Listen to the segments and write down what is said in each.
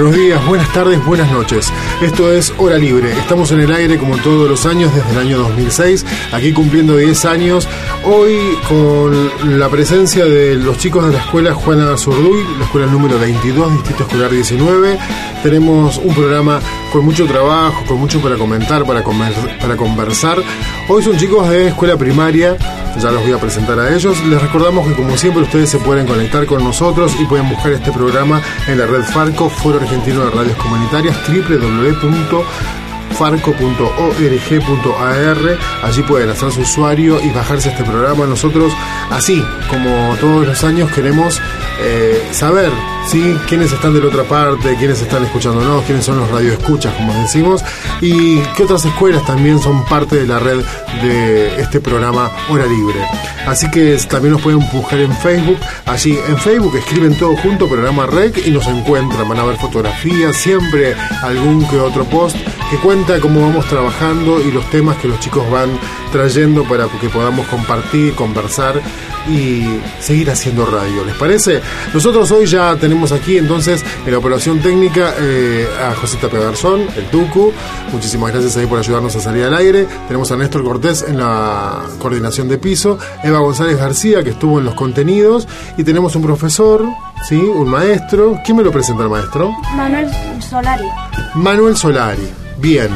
Buenos días, buenas tardes, buenas noches. Esto es Hora Libre. Estamos en el aire como todos los años desde el año 2006, aquí cumpliendo 10 años. Hoy con la presencia de los chicos de la escuela Juana Zurduy, la escuela número 22, Distrito Escolar 19. Tenemos un programa con mucho trabajo, con mucho para comentar, para, conversar. Hoy son chicos de escuela primaria ya los voy a presentar a ellos. Les recordamos que como siempre ustedes se pueden conectar con nosotros y pueden buscar este programa en la red Farco, Foro Argentino de Radios Comunitarias, www.farco.org.ar. Allí pueden hacer su usuario y bajarse este programa. Nosotros, así como todos los años, queremos eh, saber ¿sí? quiénes están de la otra parte, quiénes están escuchándonos, quiénes son los radioescuchas, como decimos, y qué otras escuelas también son parte de la red de este programa Hora Libre. Así que también nos pueden buscar en Facebook. Allí en Facebook escriben todo junto, programa REC, y nos encuentran. Van a ver fotografías, siempre algún que otro post que cuenta cómo vamos trabajando y los temas que los chicos van trayendo para que podamos compartir, conversar y seguir haciendo radio. ¿Les parece? Nosotros hoy ya tenemos aquí entonces en la operación técnica eh, a Josita Pegarzón, el Tucu. Muchísimas gracias ahí por ayudarnos a salir al aire. Tenemos a Néstor Cortés en la coordinación de piso, Eva González García que estuvo en los contenidos y tenemos un profesor, ¿sí? un maestro. ¿Quién me lo presenta el maestro? Manuel Solari. Manuel Solari. Bien.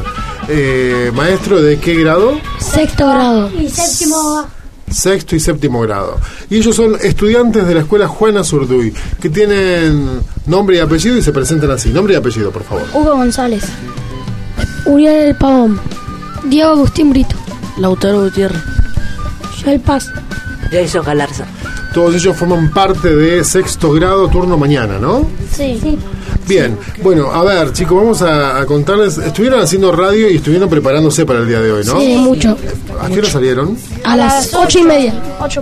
Eh, ¿Maestro de qué grado? Sexto grado. Y séptimo sexto y séptimo grado. Y ellos son estudiantes de la escuela Juana Zurduy, que tienen nombre y apellido y se presentan así. Nombre y apellido, por favor. Hugo González. Uriel Pavón. Diego Agustín Brito. Lautaro Gutiérrez. Joel Paz. Jason Galarza. Todos ellos forman parte de sexto grado, turno mañana, ¿no? Sí. sí. Bien, bueno, a ver, chicos, vamos a, contarles. Estuvieron haciendo radio y estuvieron preparándose para el día de hoy, ¿no? Sí, mucho. ¿A qué hora salieron? A las ocho y media.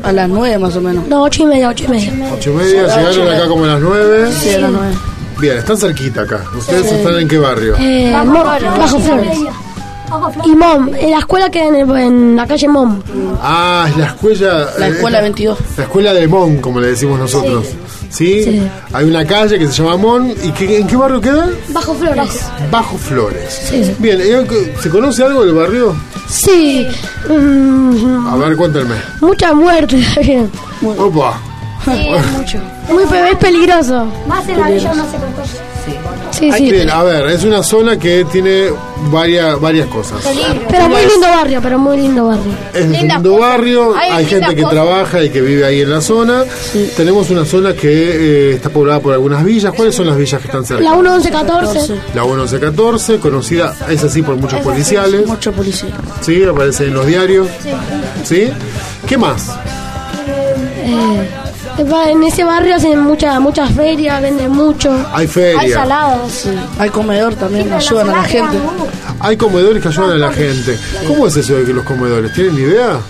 A las nueve más o menos. No, ocho y media, ocho y media. Ocho y media, llegaron acá como a las nueve. Sí, a las nueve. Bien, están cerquita acá. ¿Ustedes están en qué barrio? Eh, Bajo Flores. Y MOM, en la escuela que en, en la calle MOM. Ah, es la escuela. La escuela 22. La escuela de MOM, como le decimos nosotros. ¿Sí? Hay una calle que se llama Mon. ¿Y en qué barrio queda? Bajo Flores. Bajo Flores. Bien, ¿se conoce algo del barrio? Sí. A ver, cuéntame. Mucha muerte. Opa. Sí, mucho. Muy es peligroso. Más en la villa no se Sí, sí. a ver, es una zona que tiene varias varias cosas. Pero muy lindo barrio, pero muy lindo barrio. Es un lindo barrio, hay, gente que trabaja y que vive ahí en la zona. Tenemos una zona que eh, está poblada por algunas villas. ¿Cuáles son las villas que están cerca? La 1114. La 1114, conocida, es así por muchos policiales. Muchos policías. Sí, aparece en los diarios. Sí. ¿Qué más? Eh, en ese barrio hacen muchas muchas ferias, venden mucho. Hay ferias. Hay saladas. Hay comedor también, ayudan a la gente. Hay comedores que ayudan a la gente. ¿Cómo es eso de que los comedores? ¿Tienen idea?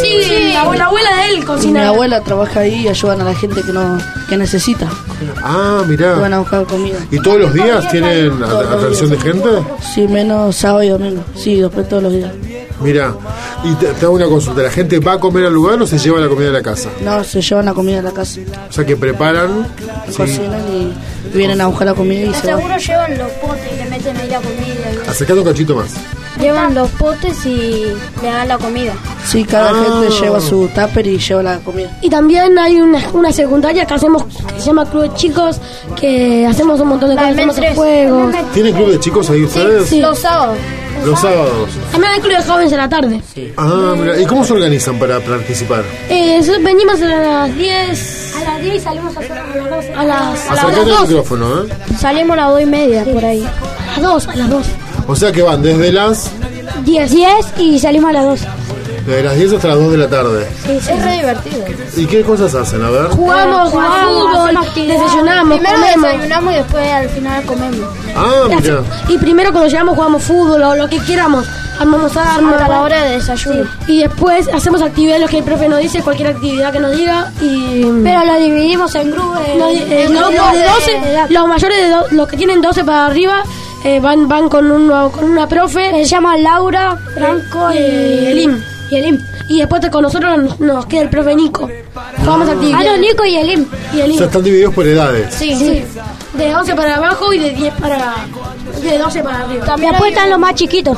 Sí, la, abuela de él cocina. Mi abuela trabaja ahí y ayudan a la gente que no que necesita. Ah, mirá. Van a buscar comida. ¿Y todos los días tienen atención de gente? Sí, menos sábado y domingo. Sí, después todos los días. Mira, y te, hago una consulta, ¿la gente va a comer al lugar o se lleva la comida a la casa? No, se llevan la comida a la casa. O sea que preparan, cocinan y vienen a buscar la comida y se seguro llevan los potes y le meten ahí la comida. Acercando un cachito más. Llevan los potes y le dan la comida. Sí, cada ah. gente lleva su tupper y lleva la comida. Y también hay una, una secundaria que hacemos que se llama Club de Chicos, que hacemos un montón de cosas, hacemos juegos. ¿Tienen club de chicos ahí ustedes? Sí, los sábados. Los sábados. También hay club de jóvenes en la tarde. Sí. Ah, mira. ¿Y cómo se organizan para participar? Eh, venimos a las 10. A las 10 salimos a, las 12. A las, a las 2. el micrófono, ¿eh? Salimos a las 2 y media, por ahí. A las 2, a las 2. O sea que van desde las 10, 10 y salimos a las 2. Desde las 10 hasta las 2 de la tarde. Es re divertido. ¿Y qué cosas hacen? A ver. Jugamos, fútbol, desayunamos, Primero comemos. desayunamos y después al final comemos. Ah, mira. Y primero cuando llegamos jugamos fútbol o lo que queramos. Armamos armas. Hasta la hora de desayuno. Y después hacemos actividades, lo que el profe nos dice, cualquier actividad que nos diga. Y Pero lo dividimos en grupos. No, eh, los, los de de 12, edad. los mayores de do- los que tienen 12 para arriba eh, van van con uno, con una profe Se llama Laura, Franco y y Elim. Y Elim. Y después te- con nosotros nos, nos queda el profe Nico. Jugamos Ah, actividades. no, Nico y Elim. y O sea, están divididos por edades. Sí, sí. De 11 para abajo y de 10 para de 12 para arriba. También después están los más chiquitos.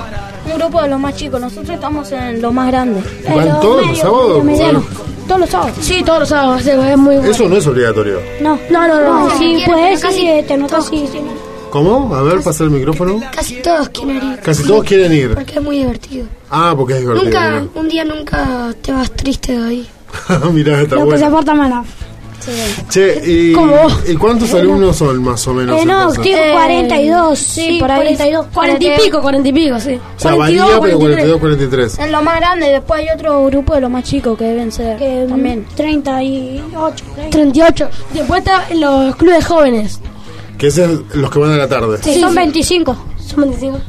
Un grupo de los más chicos. Nosotros estamos en los más grandes. ¿Van todos los sábados? Todos los sábados. Sí, todos los sábados, es muy bueno. Eso no es obligatorio. No. No, no, no. Sí, pues sí, te notas sí. ¿Cómo? A ver, pasa el micrófono. Casi todos quieren ir. Casi todos quieren ir. Porque es muy divertido. Ah, porque es divertido. Nunca, un día nunca te vas triste de ahí. Mirá, está Lo que se bueno. porta mala. Che, ¿y. ¿y cuántos alumnos son más o menos? Eh, no, tengo 42. Sí, por ahí. 42, 40 y pico, 40 y pico, sí. O sea, varía, pero 42, 43. En lo más grande, después hay otro grupo de los más chicos que deben ser también 38. 38. Después están los clubes jóvenes. Que es los que van a la tarde. Sí, son 25. Son 25.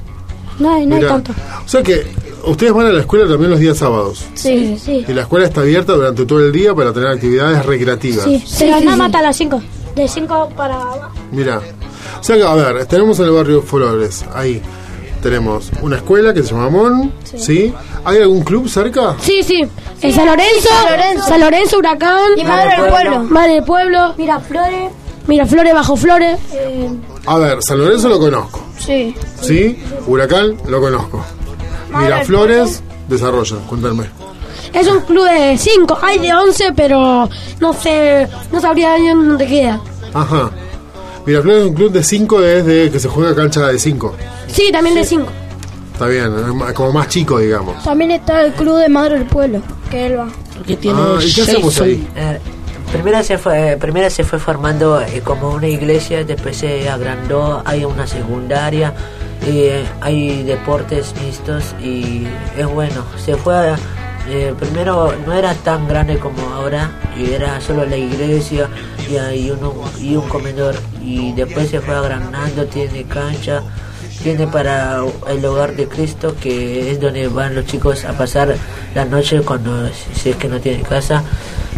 No hay, no hay tanto. O sea que ustedes van a la escuela también los días sábados. Sí, sí. Y la escuela está abierta durante todo el día para tener actividades recreativas. Sí, pero nada más hasta las 5. De 5 para. Mira. O sea que, a ver, tenemos en el barrio Flores, ahí. Tenemos una escuela que se llama Mon, ¿sí? ¿Hay algún club cerca? Sí, sí. En San Lorenzo, San Lorenzo. San Lorenzo, Huracán, Y Madre del Pueblo. Madre del Pueblo, Mira, Flores. Mira Flores, Bajo Flores. A ver, San Lorenzo lo conozco, Sí. ¿sí? Huracán lo conozco. Miraflores, desarrolla, cuéntame. Es un club de 5, hay de 11, pero no sé, no sabría bien dónde queda. Ajá. Miraflores es un club de 5 desde que se juega cancha de 5. Sí, también de 5. Está bien, como más chico, digamos. También está el club de Madre del Pueblo, que él va. Que tiene Ah, ¿y qué hacemos ahí? Primero se fue, primero se fue formando eh, como una iglesia, después se agrandó, hay una secundaria, y, eh, hay deportes mixtos y es bueno. Se fue, eh, primero no era tan grande como ahora, y era solo la iglesia y, hay uno, y un comedor, y después se fue agrandando, tiene cancha. Tiene para el hogar de Cristo, que es donde van los chicos a pasar la noche cuando si es que no tienen casa.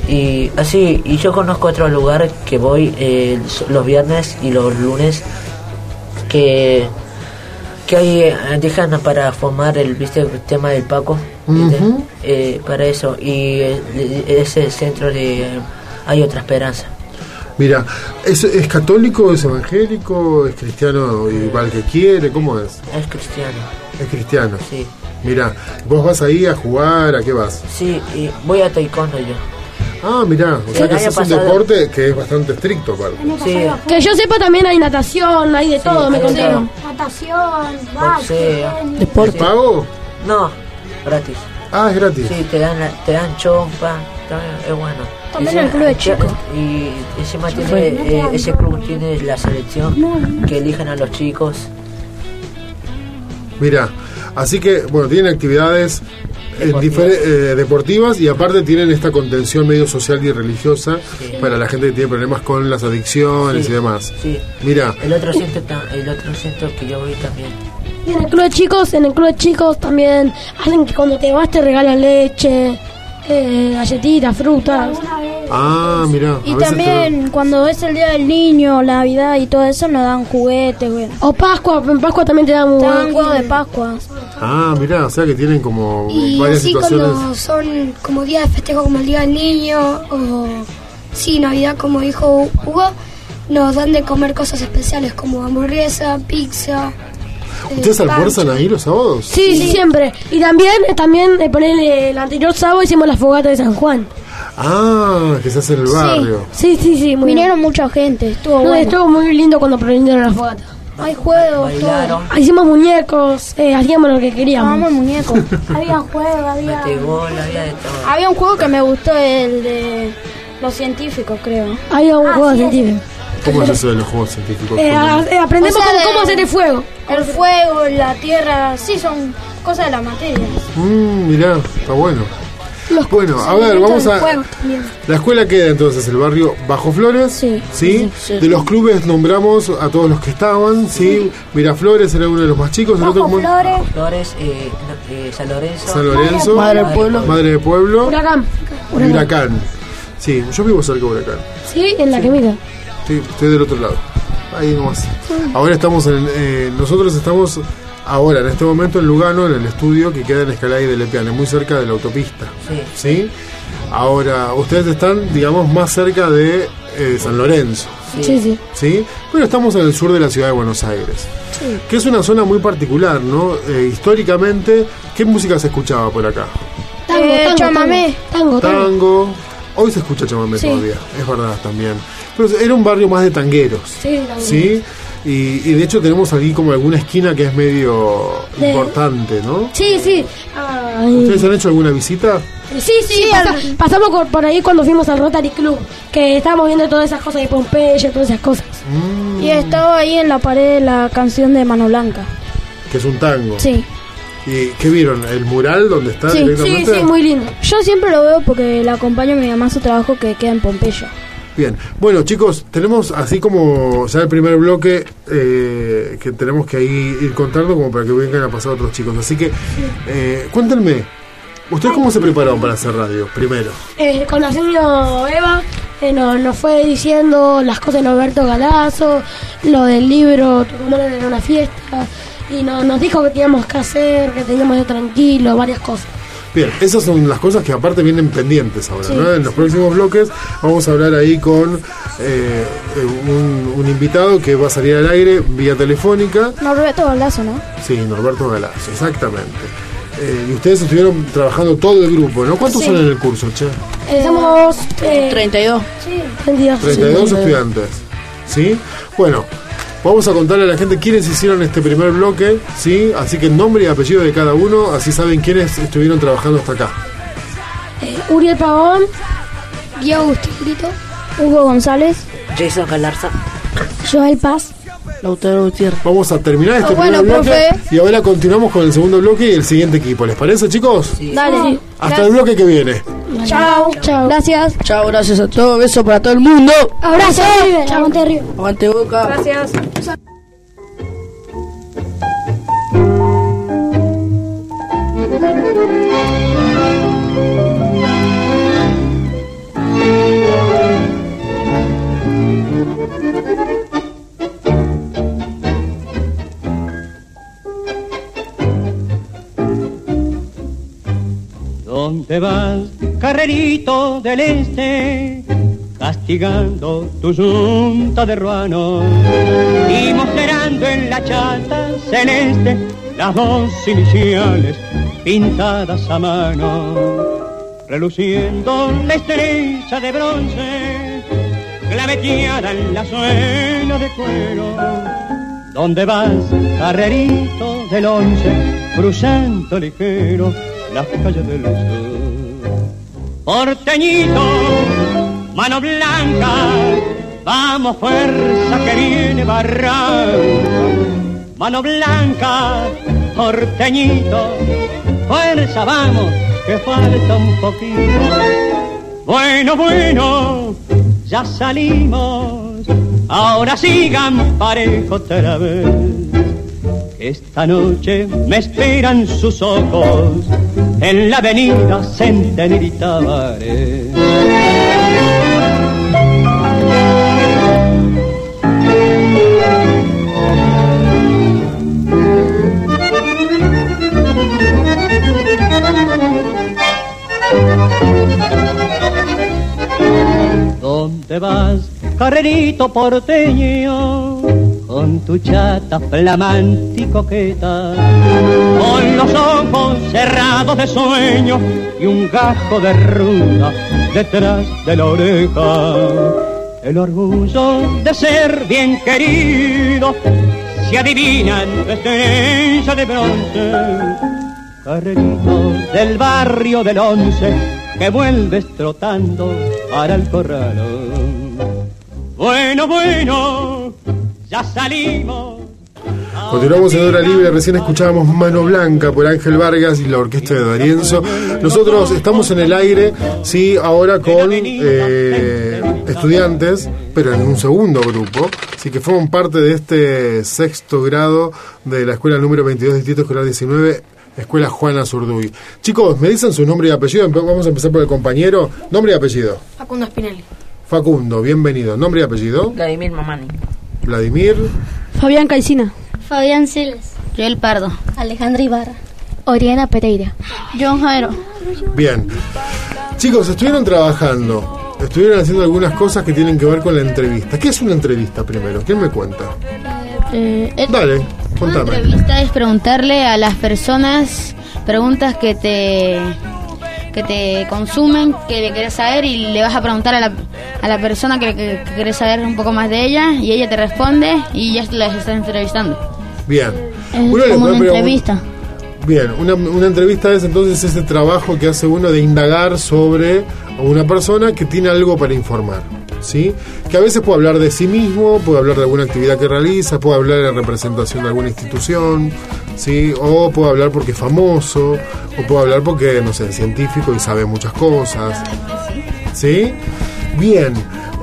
Y así, y yo conozco otro lugar que voy eh, los viernes y los lunes, que, que ahí eh, dejan para formar el, ¿viste, el tema del Paco. Eh, para eso. Y eh, ese centro de... hay otra esperanza. Mira, ¿es, ¿es católico, es evangélico, es cristiano igual que quiere? ¿Cómo es? Es cristiano, Es cristiano. sí. Mira, ¿vos vas ahí a jugar? ¿A qué vas? Sí, y voy a taekwondo yo. Ah, mira, o sea que ese es un deporte que es bastante estricto. Sí, Que yo sepa también hay natación, hay de todo, me contaron. Natación, boxeo. ¿Es Deporte. pago? No, gratis. Ah, es gratis. Sí, te dan, te dan chompa, también es bueno. También Ese- el club de chicos. Y encima tiene, eh, ese club tiene la selección que eligen a los chicos. Mira, así que, bueno, tienen actividades eh, difer- eh, deportivas y aparte tienen esta contención medio social y religiosa para la gente que tiene problemas con las adicciones Sí, y demás. Sí. Mira, El otro centro, el otro centro que yo voy también. Y en el club de chicos, en el club de chicos también hacen que cuando te vas te regalan leche, eh, galletitas, frutas. ah, mira. Y también cuando es el día del niño, Navidad y todo eso, nos dan juguetes, güey. O Pascua, en Pascua también te dan dan huevo de Pascua. Ah, mira, o sea que tienen como Y varias así situaciones. cuando son como días de festejo como el Día del Niño o sí, Navidad como dijo Hugo, nos dan de comer cosas especiales como hamburguesa, pizza. eh, ¿Ustedes pancho. almuerzan ahí los sábados? Sí, sí, siempre. Y también, eh, también eh, ponele, el anterior sábado hicimos la fogata de San Juan. Ah, que se hace en el barrio. Sí, sí, sí, muy Vinieron mucha gente, estuvo bien. No, bueno. Estuvo muy lindo cuando prendieron la fogata. Hay juegos, todo. Bailaron, Hicimos muñecos, eh, hacíamos lo que queríamos. el muñeco. había juegos, había... había de todo. Había un juego que me gustó, el de los científicos, creo. Había un juego científico. ¿Cómo es eso de los juegos científicos? Eh, eh, aprendemos O sea, cómo, hacer el fuego. El fuego, la tierra, sí, son cosas de las materias. Mmm, mirá, está bueno. Bueno, a ver, vamos a... La escuela queda entonces el barrio Bajo Flores. Sí. ¿sí? De los clubes nombramos a todos los que estaban, ¿sí? Miraflores era uno de los más chicos. El otro, Bajo Flores. Flores, eh, eh, San Lorenzo. San Lorenzo. Madre del pueblo. Madre del Pueblo. Huracán. Huracán. Sí, yo vivo cerca de Huracán. Sí, en la quemita. Sí, estoy del otro lado. Ahí nomás. Ahora estamos en. eh, nosotros estamos ahora, en este momento, en Lugano, en el estudio que queda en Escalá y de Lepiane, muy cerca de la autopista. Sí. ¿Sí? Ahora, ustedes están, digamos, más cerca de eh, San Lorenzo. Sí, sí. ¿Sí? Pero estamos en el sur de la ciudad de Buenos Aires. Que es una zona muy particular, ¿no? Eh, históricamente, ¿qué música se escuchaba por acá? Tango, Eh, tango, chamamé. Tango, tango. Tango. Hoy se escucha chamamé Sí. todavía, es verdad también. Pero era un barrio más de tangueros. Sí. ¿Sí? Y, y de hecho tenemos aquí como alguna esquina que es medio De- importante, ¿no? Sí, sí. Ay. ¿Ustedes han hecho alguna visita? Sí, sí, pasa- pasamos por, por ahí cuando fuimos al Rotary Club, que estábamos viendo todas esas cosas de Pompeya, todas esas cosas. Mm, Y estaba ahí en la pared la canción de Mano Blanca. que es un tango. Sí. ¿Y qué vieron? ¿El mural donde está Sí, Sí, directamente? sí, muy lindo. Yo siempre lo veo porque le acompaño a mi mamá a su trabajo que queda en Pompeya. Bien, bueno chicos, tenemos así como ya el primer bloque eh, que tenemos que ahí ir contando como para que vengan a pasar otros chicos. Así que eh, cuéntenme, ¿ustedes cómo se prepararon para hacer radio primero? Eh, con la señora Eva eh, nos, nos fue diciendo las cosas de Norberto Galazo, lo del libro Tu en una fiesta, y no- nos dijo que teníamos que hacer, que teníamos que tranquilo, varias cosas. Bien, esas son las cosas que aparte vienen pendientes ahora, ¿no? En los próximos bloques vamos a hablar ahí con eh, eh, un, un invitado que va a salir al aire vía telefónica. Norberto Galazo, ¿no? Sí, Norberto Galazo, exactamente. Eh, y ustedes estuvieron trabajando todo el grupo, ¿no? ¿Cuántos son en el curso, che? Eh, somos eh, 32. 32. 32 estudiantes. ¿Sí? Bueno, vamos a contarle a la gente quiénes hicieron este primer bloque, ¿sí? Así que nombre y apellido de cada uno, así saben quiénes estuvieron trabajando hasta acá. Eh, Uriel Pavón, Guía Agustín Brito. Hugo González. Jason Galarza. Joel Paz, Lautaro Gutiérrez. Vamos a terminar este bueno, primer bloque profe. y ahora continuamos con el segundo bloque y el siguiente equipo. ¿Les parece, chicos? Dale. Hasta el bloque que viene. Chao. Chao. Gracias. Chao, gracias a todos. Beso para todo el mundo. Abrazo, aguante River. Aguante boca. Gracias. ¿Dónde vas, carrerito del este? Castigando tu yunta de ruanos y mostrando en la chata celeste las dos iniciales pintadas a mano, reluciendo la estrella de bronce claveteada en la suela de cuero. ¿Dónde vas, carrerito del once, cruzando ligero las calles del sur? Porteñito, mano blanca, vamos fuerza que viene barranco. Mano blanca, porteñito, fuerza vamos, que falta un poquito. Bueno, bueno, ya salimos, ahora sigan parejo otra vez. Esta noche me esperan sus ojos en la avenida Tabaré. ¿Dónde vas, carrerito porteño? Con tu chata flamante y coqueta, con los ojos cerrados de sueño y un gajo de ruda detrás de la oreja. El orgullo de ser bien querido se adivina en estrella de bronce carrerito del barrio del once que vuelves trotando para el corralón. Bueno, bueno, ya salimos. Continuamos en Hora Libre, recién escuchábamos Mano Blanca por Ángel Vargas y la orquesta de Darienzo. Nosotros estamos en el aire, sí, ahora con eh, estudiantes, pero en un segundo grupo, así que forman parte de este sexto grado de la escuela número 22, Distrito Escolar 19, Escuela Juana Zurduy. Chicos, ¿me dicen su nombre y apellido? Vamos a empezar por el compañero. Nombre y apellido. Facundo Spinelli. Facundo, bienvenido. Nombre y apellido. Vladimir Mamani. Vladimir. Fabián Caicina. Fabián Siles. Joel Pardo. Alejandra Ibarra. Oriana Pereira. John Jairo. Bien. Chicos, estuvieron trabajando. Estuvieron haciendo algunas cosas que tienen que ver con la entrevista. ¿Qué es una entrevista primero? ¿Quién me cuenta? Eh, el- Dale, Una contame. entrevista es preguntarle a las personas preguntas que te que te consumen, que le querés saber y le vas a preguntar a la, a la persona que, que, que querés saber un poco más de ella y ella te responde y ya la estás entrevistando. Bien. Es Uno como una entrevista. Bien, una, una entrevista es entonces ese trabajo que hace uno de indagar sobre una persona que tiene algo para informar. ¿Sí? Que a veces puede hablar de sí mismo, puede hablar de alguna actividad que realiza, puede hablar en representación de alguna institución, ¿sí? O puede hablar porque es famoso, o puede hablar porque, no sé, es científico y sabe muchas cosas. ¿Sí? Bien.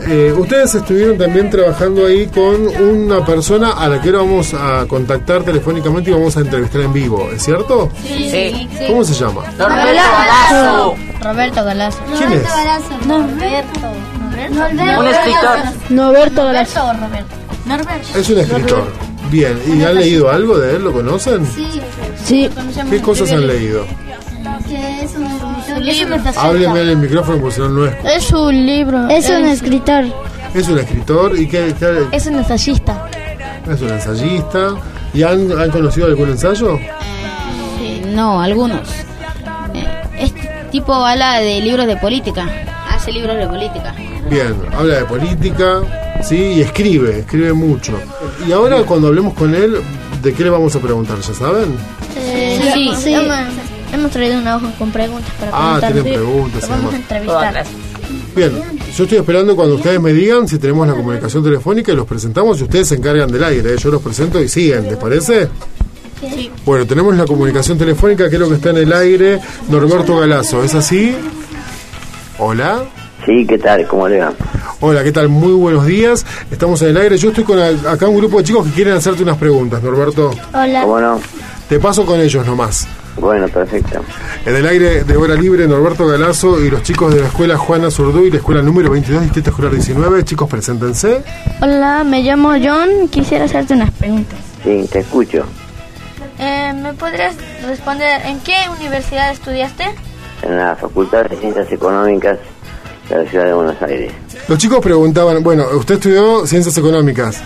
Eh, ustedes estuvieron también trabajando ahí con una persona a la que ahora vamos a contactar telefónicamente y vamos a entrevistar en vivo, ¿es cierto? Sí. ¿Cómo se llama? Roberto Galazo. Roberto Galazo. ¿Quién es? Norberto. Un escritor. Norberto Galazo. Norberto. Es un escritor. Bien, ¿y han leído algo de él? ¿Lo conocen? Sí. Sí. ¿Qué cosas han leído? Es un, es un Hábleme en el micrófono porque si no, no es. Es un libro. Es un escritor. Es un escritor y qué, qué- Es un ensayista. es un ensayista. ¿Y han, han conocido algún ensayo? Sí, no, algunos. Eh, este tipo habla de libros de política. Hace libros de política. Bien, habla de política, sí, y escribe, escribe mucho. Y ahora cuando hablemos con él, ¿de qué le vamos a preguntar? ¿Ya saben? sí. sí. Hemos, hemos traído una hoja con preguntas para Ah, tienen preguntas, Lo vamos a entrevistar. Bien, yo estoy esperando cuando ustedes me digan si tenemos la comunicación telefónica y los presentamos y ustedes se encargan del aire. ¿eh? Yo los presento y siguen, ¿les parece? Sí. Bueno, tenemos la comunicación telefónica, que es lo que está en el aire, Norberto Galazo, ¿es así? Hola. Sí, ¿qué tal? ¿Cómo le va? Hola, ¿qué tal? Muy buenos días. Estamos en el aire. Yo estoy con acá un grupo de chicos que quieren hacerte unas preguntas, Norberto. Hola. ¿Cómo no? Te paso con ellos nomás. Bueno, perfecto. En el aire de hora libre, Norberto Galazo y los chicos de la escuela Juana Zurduy, la escuela número 22, Distrito Escolar 19. Chicos, preséntense. Hola, me llamo John. Quisiera hacerte unas preguntas. Sí, te escucho. Eh, ¿Me podrías responder en qué universidad estudiaste? En la Facultad de Ciencias Económicas de la Ciudad de Buenos Aires. Los chicos preguntaban, bueno, usted estudió ciencias económicas,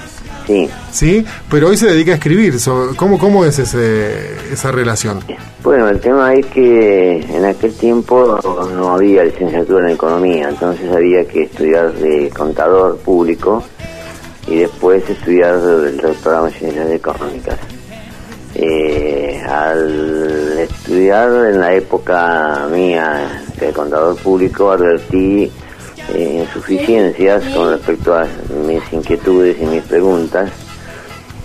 Sí. ¿sí? Pero hoy se dedica a escribir. So- ¿Cómo, cómo es ese, esa relación? Bueno, el tema es que en aquel tiempo no había licenciatura en economía, entonces había que estudiar de contador público y después estudiar el doctorado en ciencias económicas. Eh, al estudiar en la época mía de contador público advertí eh, insuficiencias con respecto a mis inquietudes y mis preguntas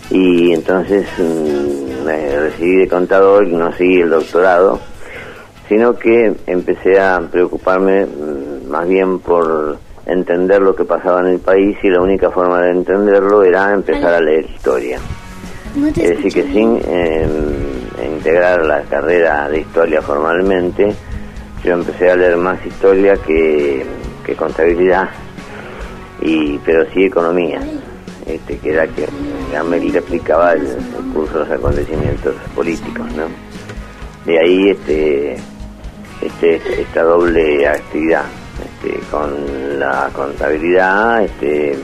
y entonces mm, me recibí de contador y no seguí el doctorado, sino que empecé a preocuparme mm, más bien por entender lo que pasaba en el país y la única forma de entenderlo era empezar a leer historia. Es decir, que sin eh, integrar la carrera de historia formalmente, yo empecé a leer más historia que, que contabilidad, y pero sí economía, este, que era que ya me le explicaba el, el curso de los acontecimientos políticos, ¿no? De ahí este, este, esta doble actividad, este, con la contabilidad, este,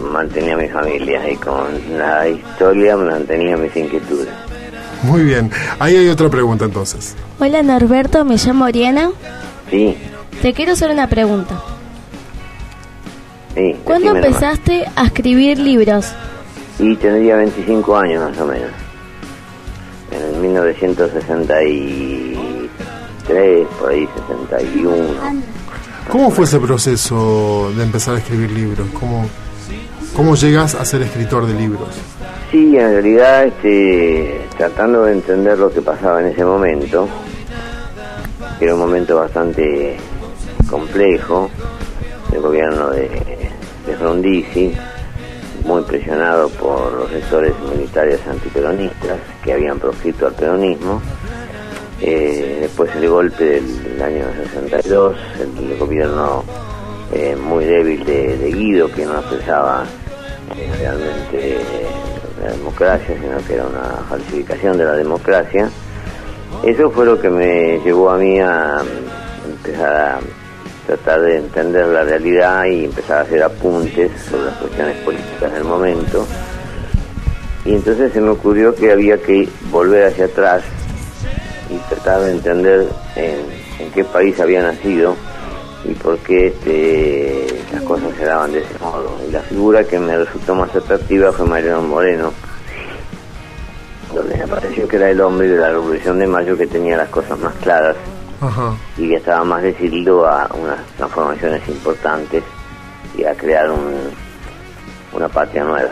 mantenía a mi familia y con la historia mantenía mis inquietudes. Muy bien. Ahí hay otra pregunta entonces. Hola Norberto, me llamo Oriana. Sí, Te quiero hacer una pregunta. sí. ¿Cuándo nomás. empezaste a escribir libros? Y tendría 25 años más o menos. En 1963, por ahí 61. ¿Cómo fue ese proceso de empezar a escribir libros? ¿Cómo, cómo llegas a ser escritor de libros? Sí, en realidad este, tratando de entender lo que pasaba en ese momento, que era un momento bastante complejo, el gobierno de, de muy presionado por los sectores militares antiperonistas que habían proscrito al peronismo. Eh, después el golpe del año 62, el, gobierno eh, muy débil de, Guido, que no expresaba eh, realmente la democracia, sino que era una falsificación de la democracia. Eso fue lo que me llevó a mí a empezar a tratar de entender la realidad y empezar a hacer apuntes sobre las cuestiones políticas del momento. Y entonces se me ocurrió que había que volver hacia atrás y tratar de entender en, qué país había nacido y por qué este, las cosas se daban de ese modo. Y la figura que me resultó más atractiva fue Mariano Moreno, donde me pareció que era el hombre de la Revolución de Mayo que tenía las cosas más claras y que estaba más decidido a unas transformaciones importantes y a crear un, una patria nueva.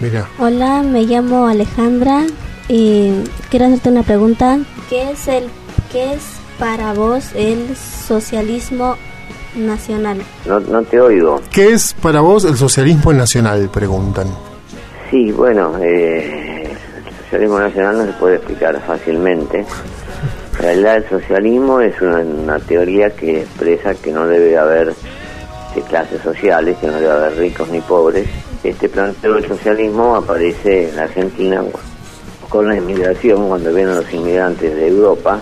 Mira. Hola, me llamo Alejandra y quiero hacerte una pregunta. ¿Qué es el qué es para vos el socialismo nacional? No, no te oigo. ¿Qué es para vos el socialismo nacional? Preguntan. Sí, bueno, eh, el socialismo nacional no se puede explicar fácilmente. En realidad el socialismo es una, teoría que expresa que no debe haber de clases sociales, que no debe haber ricos ni pobres. Este planteo del socialismo aparece en la Argentina con la inmigración, cuando vienen los inmigrantes de Europa,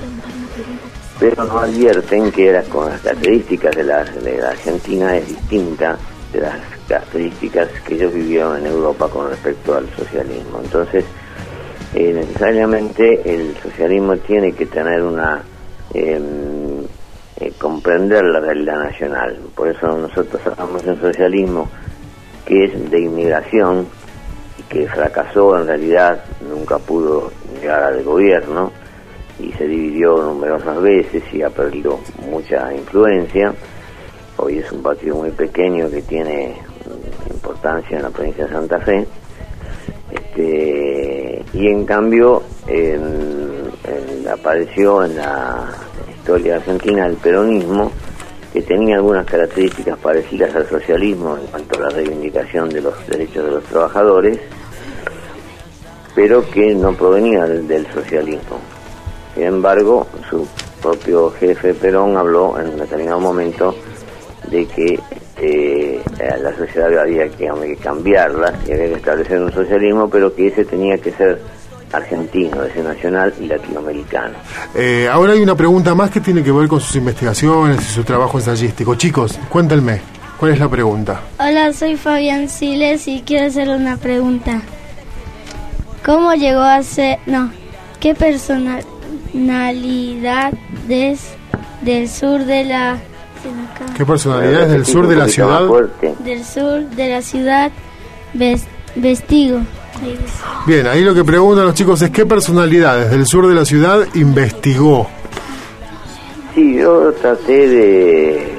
pero no advierten que las, con las características de la, de Argentina es distinta de las características que ellos vivieron en Europa con respecto al socialismo. Entonces, eh, necesariamente el socialismo tiene que tener una em, eh, comprender la realidad nacional. Por eso nosotros hablamos en socialismo que es de inmigración y que fracasó en realidad nunca pudo llegar al gobierno y se dividió numerosas veces y ha perdido mucha influencia. Hoy es un partido muy pequeño que tiene importancia en la provincia de Santa Fe este, y en cambio apareció en la historia argentina el peronismo, que tenía algunas características parecidas al socialismo en cuanto a la reivindicación de los derechos de los trabajadores, pero que no provenía del, socialismo. Sin embargo, su propio jefe Perón habló en determinado momento de que eh, la sociedad había que, cambiarla y había que establecer un socialismo, pero que ese tenía que ser argentino, ese nacional y latinoamericano. Eh, ahora hay una pregunta más que tiene que ver con sus investigaciones y su trabajo ensayístico. Chicos, cuéntenme, ¿cuál es la pregunta? Hola, soy Fabián Siles y quiero hacer una pregunta. ¿Cómo llegó a ser... No, ¿qué personalidades del sur de la ¿Qué personalidades del sur de la ciudad? Del sur de la ciudad Vestigo. Bien, ahí lo que preguntan los chicos es qué personalidades del sur de la ciudad investigó. Sí, yo traté de,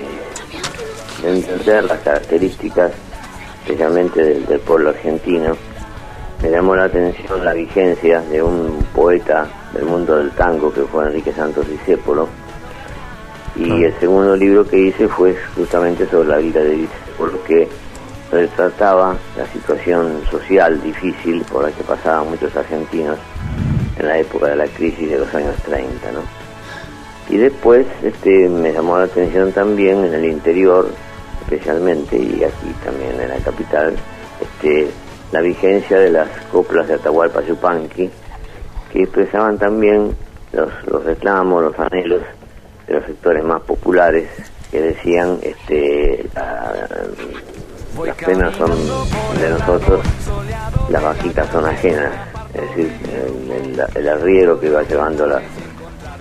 entender las características, especialmente del, pueblo argentino. Me llamó la atención la vigencia de un poeta del mundo del tango que fue Enrique Santos Discépolo y el segundo libro que hice fue justamente sobre la vida de por lo que retrataba la situación social difícil por la que pasaban muchos argentinos en la época de la crisis de los años 30, ¿no? Y después este, me llamó la atención también en el interior, especialmente, y aquí también en la capital, este, la vigencia de las coplas de Atahualpa Yupanqui, que expresaban también los, los reclamos, los anhelos de los sectores más populares que decían este las penas son de nosotros, las vaquitas son ajenas, es decir, el, arriero que iba llevando las,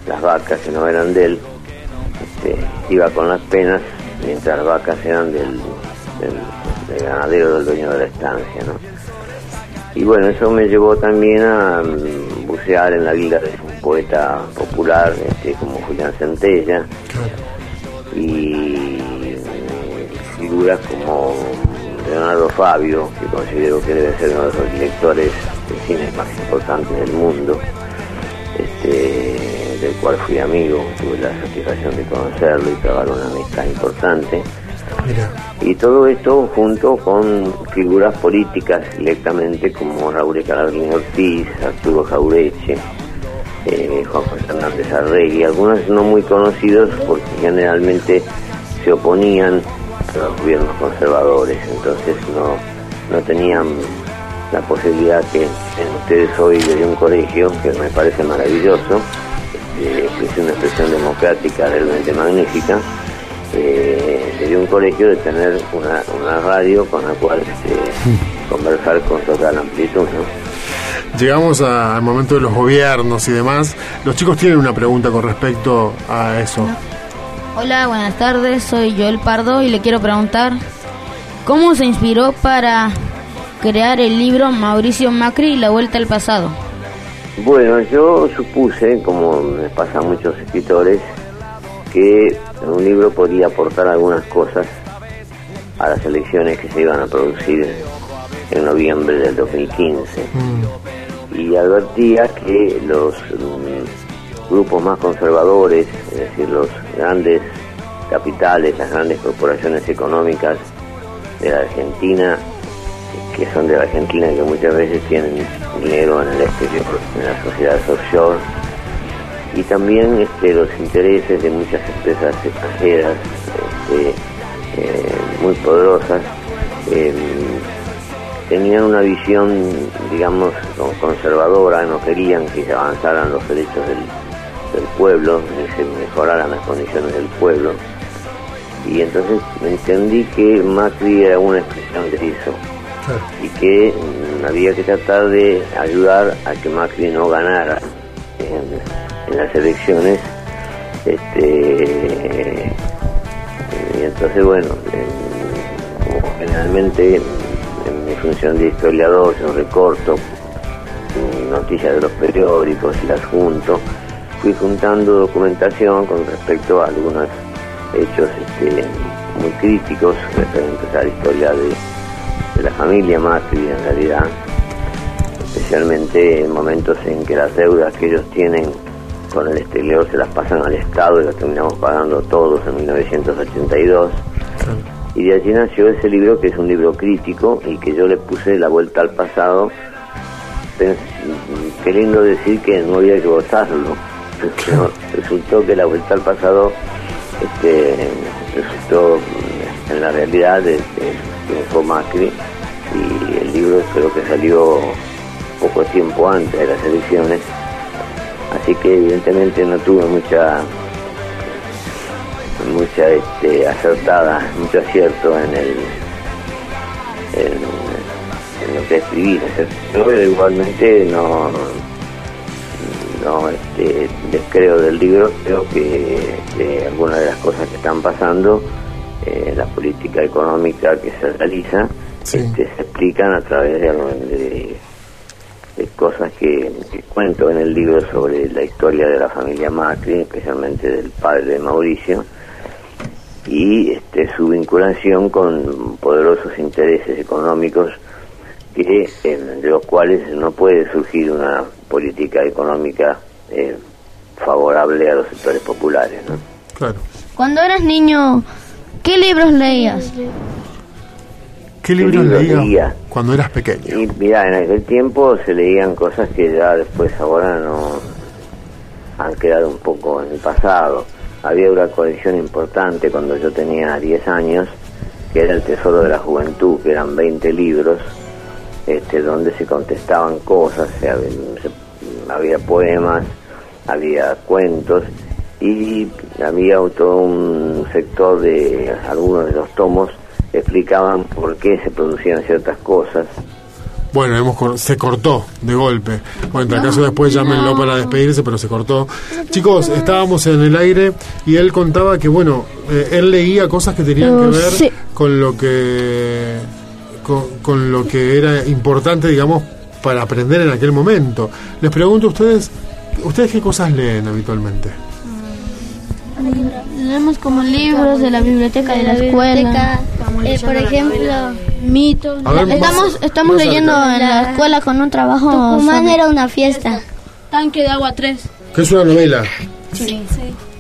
las vacas que no eran de él, este, iba con las penas, mientras las vacas eran del, del, ganadero del dueño de la estancia, ¿no? Y bueno, eso me llevó también a mm, bucear en la vida de poeta popular este, como Julián Centella y figuras como Leonardo Fabio, que considero que debe ser uno de los directores de cine más importantes del mundo, este, del cual fui amigo, tuve la satisfacción de conocerlo y trabajar una amistad importante. Y todo esto junto con figuras políticas directamente como Raúl Calabrín Ortiz, Arturo Jaureche, eh, Juan José Hernández Arregui, algunos no muy conocidos porque generalmente se oponían a los gobiernos conservadores, entonces no, no tenían la posibilidad que en ustedes hoy desde un colegio, que me parece maravilloso, eh, que es una expresión democrática realmente magnífica, eh, desde un colegio de tener una, una radio con la cual este, conversar con total amplitud. ¿no? Llegamos al momento de los gobiernos y demás. Los chicos tienen una pregunta con respecto a eso. Hola, buenas tardes. Soy Joel Pardo y le quiero preguntar cómo se inspiró para crear el libro Mauricio Macri y la vuelta al pasado. Bueno, yo supuse, como me pasa a muchos escritores, que un libro podría aportar algunas cosas a las elecciones que se iban a producir en noviembre del 2015. Y advertía que los mm, grupos más conservadores, es decir, los grandes capitales, las grandes corporaciones económicas de la Argentina, que son de la Argentina y que muchas veces tienen dinero en el exterior, en las sociedades offshore, y también este, los intereses de muchas empresas extranjeras este, eh, muy poderosas em, tenían una visión digamos conservadora no querían que se avanzaran los derechos del, del pueblo ni se mejoraran las condiciones del pueblo. Y entonces entendí que Macri era una expresión de eso y que mm, había que tratar de ayudar a que Macri no ganara en las elecciones este y entonces bueno como generalmente en mi función de historiador yo recorto noticias de los periódicos y las junto fui juntando documentación con respecto a algunos hechos este, muy críticos referentes a la historia de, la familia Macri en realidad especialmente en momentos en que las deudas que ellos tienen con el exterior se las pasan al Estado y las terminamos pagando todos en 1982. Y de allí nació ese libro que es un libro crítico y que yo le puse la vuelta al pasado, queriendo decir que no había que votarlo. resultó que la vuelta al pasado este, resultó en la realidad de, de, Macri. Y el libro creo que salió poco tiempo antes de las elecciones. Así que evidentemente no tuve mucha mucha este, acertada, mucho acierto en el en, lo que escribí, pero igualmente no no este, descreo del libro, creo que algunas de las cosas que están pasando eh, la política económica que se realiza este, se explican a través de, de de cosas que, cuento en el libro sobre la historia de la familia Macri, especialmente del padre de Mauricio, y este, su vinculación con poderosos intereses económicos que, de los cuales no puede surgir una política económica eh, favorable a los sectores populares. ¿no? Claro. Cuando eras niño, ¿qué libros leías? ¿Qué libros leía, cuando eras pequeño? Y mira, en aquel tiempo se leían cosas que ya después ahora no han quedado un poco en el pasado. Había una colección importante cuando yo tenía 10 años, que era el Tesoro de la Juventud, que eran 20 libros, este, donde se contestaban cosas, había poemas, había cuentos, y había todo un sector de algunos de los tomos explicaban por qué se producían ciertas cosas. Bueno, hemos, se cortó de golpe. Bueno, en caso después llámenlo para despedirse, pero se cortó. Chicos, estábamos en el aire y él contaba que, bueno, eh, él leía cosas que tenían que ver con lo que con, lo que era importante, digamos, para aprender en aquel momento. Les pregunto a ustedes, ¿ustedes qué cosas leen habitualmente? Leemos como libros de la biblioteca de, la, escuela. Eh, por ejemplo, mitos. estamos estamos leyendo en la escuela con un trabajo. Tucumán era una fiesta. Tanque de agua 3. ¿Qué es una novela? Sí.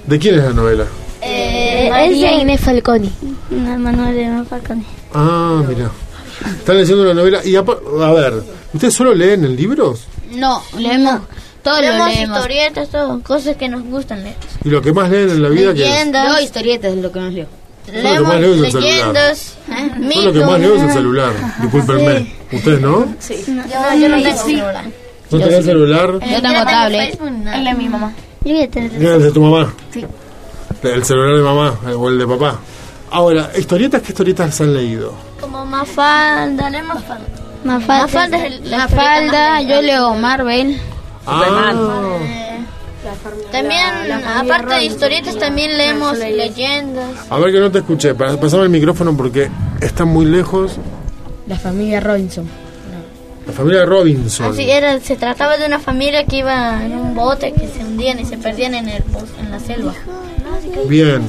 ¿De quién es la novela? Eh, es de Inés Falconi. Manuel de Falconi. Ah, mira. Están leyendo una novela y a, a ver, ¿ustedes solo leen en libros? No, leemos. Todo lo Leemos leemos. historietas, todo, cosas que nos gustan leer. ¿Y lo que más leen en la vida que es? Leyendas. No, historietas es lo que nos leo. Yo lo que más leo es el celular. leyendas, ¿eh? Yo lo que más leo es el celular. Discúlpenme. ¿Ustedes no? Sí. Yo, yo no tengo celular. ¿No tenés celular? Yo tengo tablet. El de mi mamá. Yo voy a tener Mira, el de tu mamá. Sí. El celular de mamá eh, o el de papá. Ahora, ¿historietas qué historietas han leído? Como Mafalda, leemos Mafalda. Mafalda es el- La falda, yo leo Marvel. Ah, También, aparte de historietas, también leemos leyendas. a ver que no te escuché. Pa- Pasame el micrófono porque está muy lejos. La familia Robinson. La familia Robinson. Así era, se trataba de una familia que iba en un bote que se hundían y se perdían en el en la selva. Bien.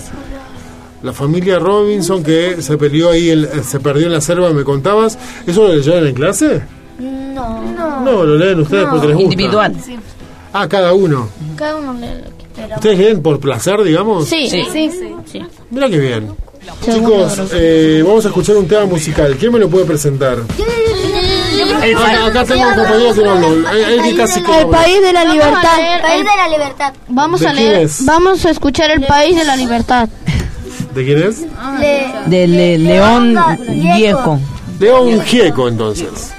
La familia Robinson que se peleó ahí, en- se perdió en la selva, me contabas. ¿Eso lo leyeron en clase? No, No, lo leen ustedes porque les gusta. Individual. Ah, cada uno. cada uno lee lo que quiera. ¿Ustedes leen por placer, digamos? Sí, Sí. sí, sí. Mira qué bien. Chicos, eh, vamos a escuchar un tema musical. ¿Quién me lo puede presentar? Ah, acá tengo un compañero que no habló. Él que casi que no El país de la libertad. País de la libertad. Vamos ¿De a leer, vamos a escuchar el país de la libertad. ¿De quién es? De Le- León Gieco. León Gieco, entonces.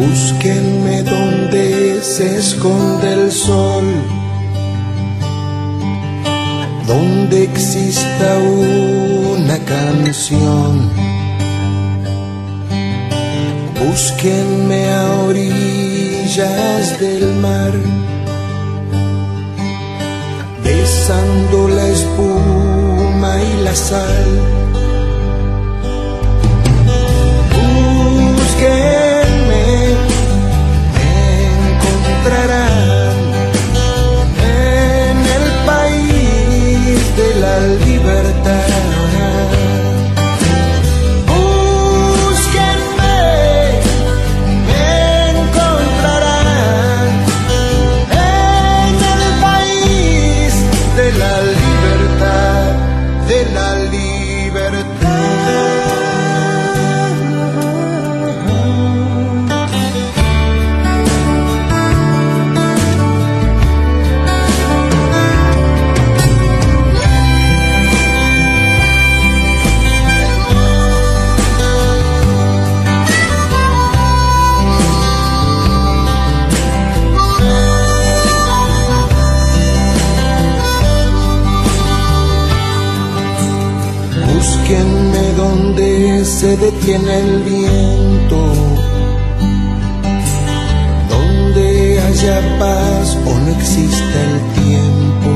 Búsquenme donde se esconde el sol, donde exista una canción. Búsquenme a orillas del mar, besando la espuma y la sal. Búsquenme, encontrarán en el país de la detiene el viento, donde haya paz o no exista el tiempo,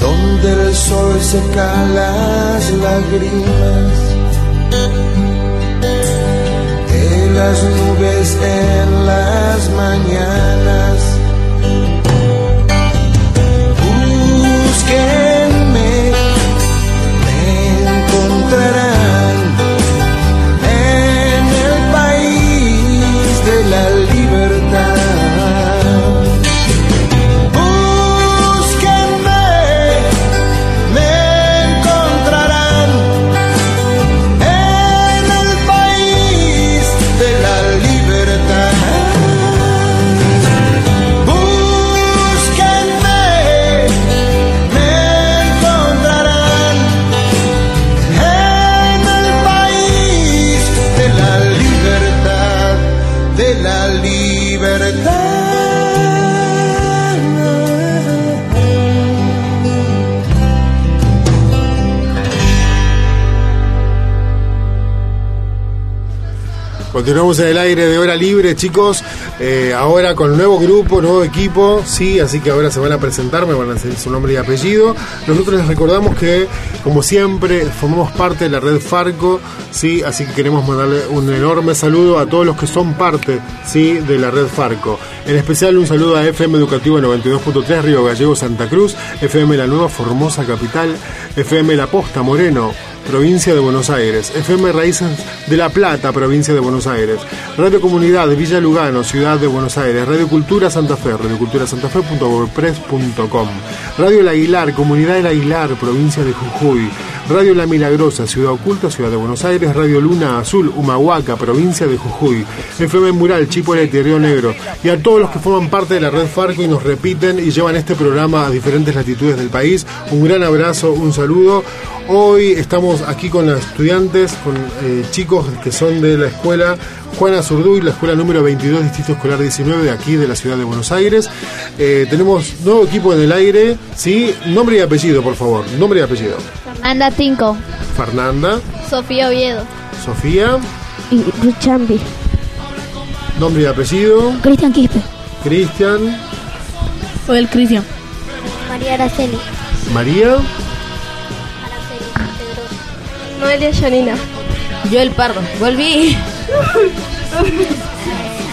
donde el sol seca las lágrimas. De las nubes en las mañanas. Continuamos en el aire de hora libre, chicos. Eh, ahora con nuevo grupo, nuevo equipo, sí, así que ahora se van a presentar, me van a decir su nombre y apellido. Nosotros les recordamos que, como siempre, formamos parte de la red Farco, sí, así que queremos mandarle un enorme saludo a todos los que son parte, sí, de la red Farco. En especial un saludo a FM Educativo 92.3 Río Gallego Santa Cruz, FM La Nueva Formosa Capital, FM La Posta Moreno, provincia de Buenos Aires, FM Raíces de La Plata, provincia de Buenos Aires, Radio Comunidad Villa Lugano, ciudad de Buenos Aires, Radio Cultura Santa Fe, radioculturasantafe.wordpress.com, Radio El Aguilar, Comunidad del Aguilar, provincia de Jujuy, Radio La Milagrosa, Ciudad Oculta, Ciudad de Buenos Aires, Radio Luna Azul, Humahuaca, provincia de Jujuy, FM Mural, Chipolete, Río Negro, y a todos los que forman parte de la red Farco y nos repiten y llevan este programa a diferentes latitudes del país, un gran abrazo, un saludo. Hoy estamos aquí con los estudiantes, con eh, chicos que son de la escuela Juana Zurduy, la escuela número 22, Distrito Escolar 19 de aquí de la ciudad de Buenos Aires. Eh, tenemos nuevo equipo en el aire, ¿sí? Nombre y apellido, por favor. Nombre y apellido. Fernanda Tinco. Fernanda. Sofía Oviedo. Sofía. Y Richambi. Nombre y apellido. Cristian Quispe. Cristian. el Cristian. María Araceli. María. Noelia Janina. Yo el Pardo. Volví.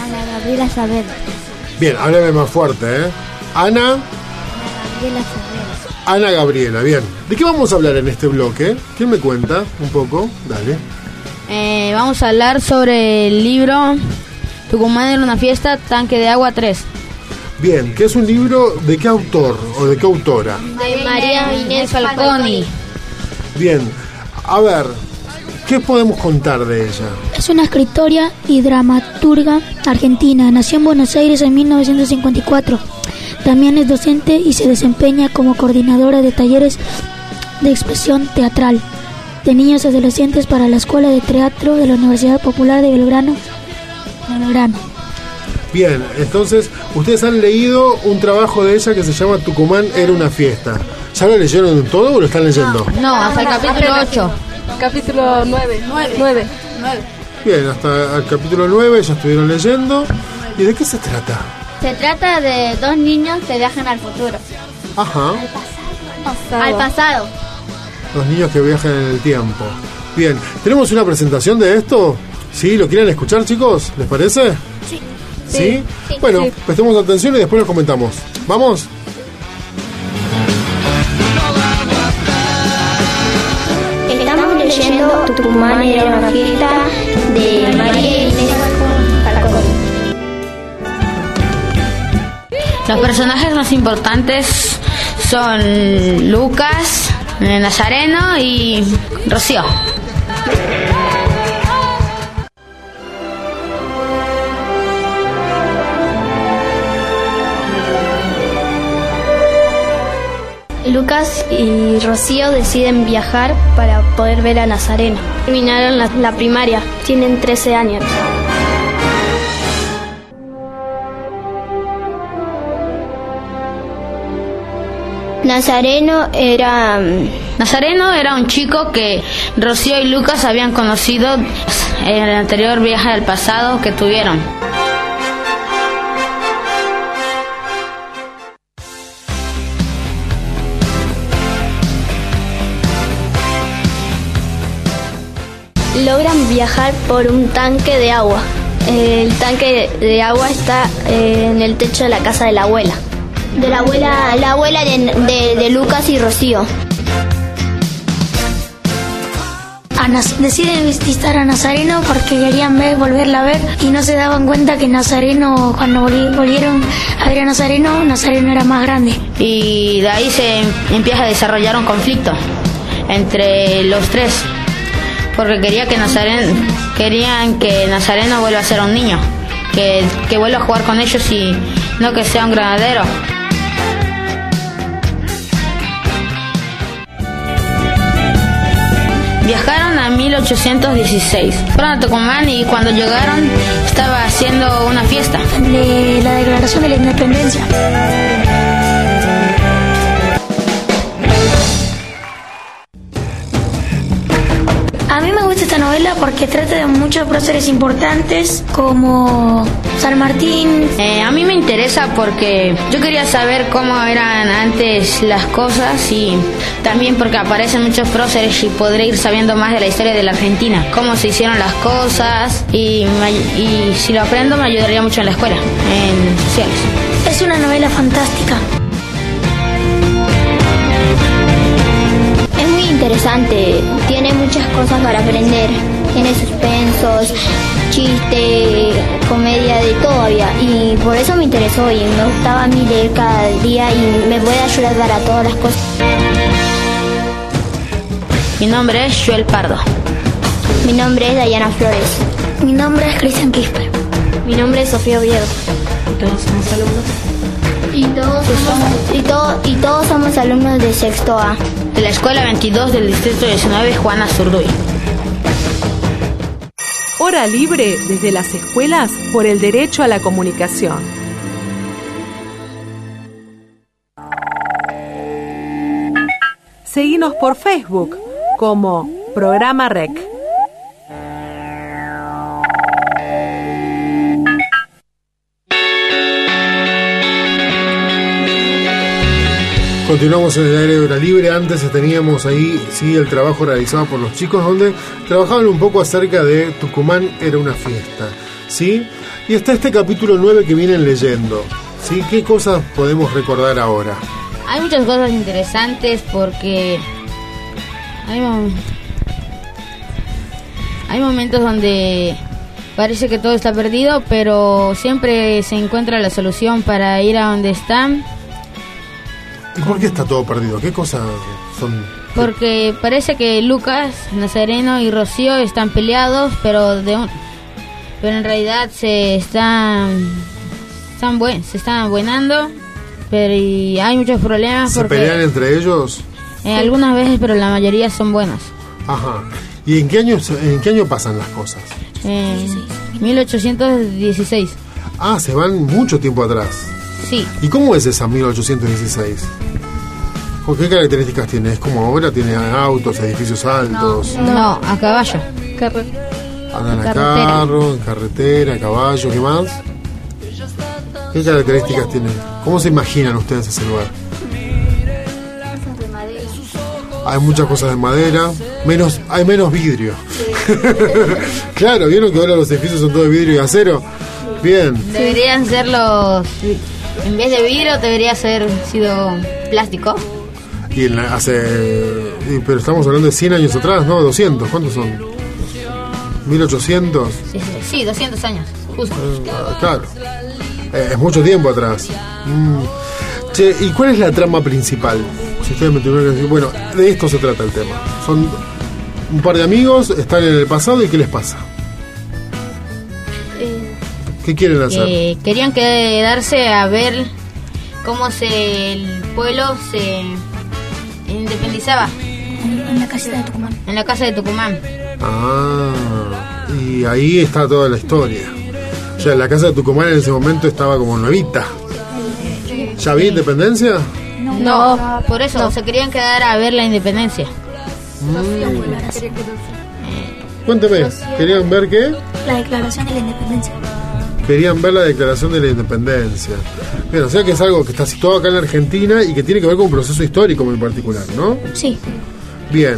Ana Gabriela Saavedra. Bien, háblame más fuerte, ¿eh? Ana. Gabriela Saavedra. Ana Gabriela, bien. ¿De qué vamos a hablar en este bloque? ¿Quién me cuenta un poco? Dale. Eh, vamos a hablar sobre el libro Tucumán en una fiesta, Tanque de Agua 3. Bien, ¿qué es un libro de qué autor o de qué autora? De María Inés Falconi. Bien, a ver, ¿qué podemos contar de ella? Es una escritora y dramaturga argentina. Nació en Buenos Aires en 1954. También es docente y se desempeña como coordinadora de talleres de expresión teatral de niños y adolescentes para la Escuela de Teatro de la Universidad Popular de Belgrano. Belgrano. Bien, entonces, ustedes han leído un trabajo de ella que se llama Tucumán era una fiesta. ¿Ya lo leyeron todo o lo están leyendo? No, hasta el capítulo 8. Capítulo 9. 9. Bien, hasta el capítulo 9 ya estuvieron leyendo. ¿Y de qué se trata? Se trata de dos niños que viajan al futuro. Ajá, Al pasado. los niños que viajan en el tiempo. Bien, ¿tenemos una presentación de esto? ¿Sí? ¿Lo quieren escuchar, chicos? ¿Les parece? Sí. ¿Sí? Bueno, prestemos atención y después lo comentamos. ¿Vamos? Los personajes más importantes son Lucas, Nazareno y Rocío. Lucas y Rocío deciden viajar para poder ver a Nazareno. Terminaron la, la primaria, tienen 13 años. Nazareno era... Nazareno era un chico que Rocío y Lucas habían conocido en el anterior viaje al pasado que tuvieron. Logran viajar por un tanque de agua. El tanque de agua está eh, en el techo de la casa de la abuela. De la abuela, la abuela de, de- de Lucas y Rocío. Deciden visitar a Nazareno porque querían ver, volverla a ver y no se daban cuenta que Nazareno, cuando volvi- volvieron a ver a Nazareno, Nazareno era más grande. Y de ahí se empieza a desarrollar un conflicto entre los tres. Porque quería que Nazareno, querían que Nazareno vuelva a ser un niño. Que, que vuelva a jugar con ellos y no que sea un granadero. Viajaron a 1816. Fueron a Tucumán y cuando llegaron estaba haciendo una fiesta. De la declaración de la independencia. Porque trata de muchos próceres importantes como San Martín. Eh, a mí me interesa porque yo quería saber cómo eran antes las cosas y también porque aparecen muchos próceres y podré ir sabiendo más de la historia de la Argentina, cómo se hicieron las cosas y, y si lo aprendo me ayudaría mucho en la escuela, en sociales. Es una novela fantástica. Es muy interesante, tiene muchas cosas para aprender, tiene suspensos, chiste, comedia, de todo había. Y por eso me interesó y me gustaba a mí leer cada día y me puede ayudar para todas las cosas. Mi nombre es Joel Pardo. Mi nombre es Dayana Flores. Mi nombre es Cristian Quispe. Mi nombre es Sofía Oviedo. todos somos alumnos? Y todos, somos, y, todo, y todos somos alumnos de sexto A. De la Escuela 22 del Distrito 19 Juana Zurduy. Hora libre desde las escuelas por el derecho a la comunicación. Seguimos por Facebook como Programa Rec. Continuamos en el aire de hora libre. Antes teníamos ahí sí el trabajo realizado por los chicos, donde trabajaban un poco acerca de Tucumán era una fiesta. ¿Sí? Y está este capítulo 9 que vienen leyendo. ¿Sí? ¿Qué cosas podemos recordar ahora? Hay muchas cosas interesantes porque hay, mom- hay momentos donde parece que todo está perdido, pero siempre se encuentra la solución para ir a donde están, ¿Y por qué está todo perdido? ¿Qué cosas son? porque parece que Lucas, Nazareno y Rocío están peleados, pero de un, pero en realidad se están están buen, se están buenando, pero y hay muchos problemas ¿Se porque pelean entre ellos? eh, algunas veces, pero la mayoría son buenos. Ajá. ¿Y en qué año, en qué año pasan las cosas? Eh, 1816. Ah, se van mucho tiempo atrás. Sí. ¿Y cómo es esa 1816? ¿Con qué características tiene? ¿Es como ahora? ¿Tiene autos, edificios altos? No, a caballo. Andan a carretera. carro, en carretera, a caballo, ¿qué más? ¿Qué características tiene? ¿Cómo se imaginan ustedes ese lugar? Hay muchas cosas de madera, menos, hay menos vidrio. claro, ¿vieron que ahora los edificios son todos de vidrio y acero? Bien. Deberían ser los. En vez de vidrio, debería ser sido plástico. Y hace. pero estamos hablando de 100 años atrás, ¿no? 200, ¿cuántos son? 1800. Sí, sí, sí, 200 años, justo. Ah, claro. Eh, es mucho tiempo atrás. Mm. Che, ¿y cuál es la trama principal? Si ustedes me tuvieran que decir, bueno, de esto se trata el tema. Son un par de amigos, están en el pasado y ¿qué les pasa? ¿Qué quieren hacer? Eh, querían quedarse a ver cómo se el pueblo se independizaba En la casita de Tucumán. en la casa de Tucumán. Ah, y ahí está toda la historia. O sea, la casa de Tucumán en ese momento estaba como nuevita. ¿Ya había independencia? No, por eso se querían quedar a ver la independencia. Cuénteme, ¿querían ver qué? La declaración de la independencia. Querían ver la declaración de la independencia. Bien, o sea que es algo que está situado acá en la Argentina y que tiene que ver con un proceso histórico muy particular, ¿no? Sí. Bien.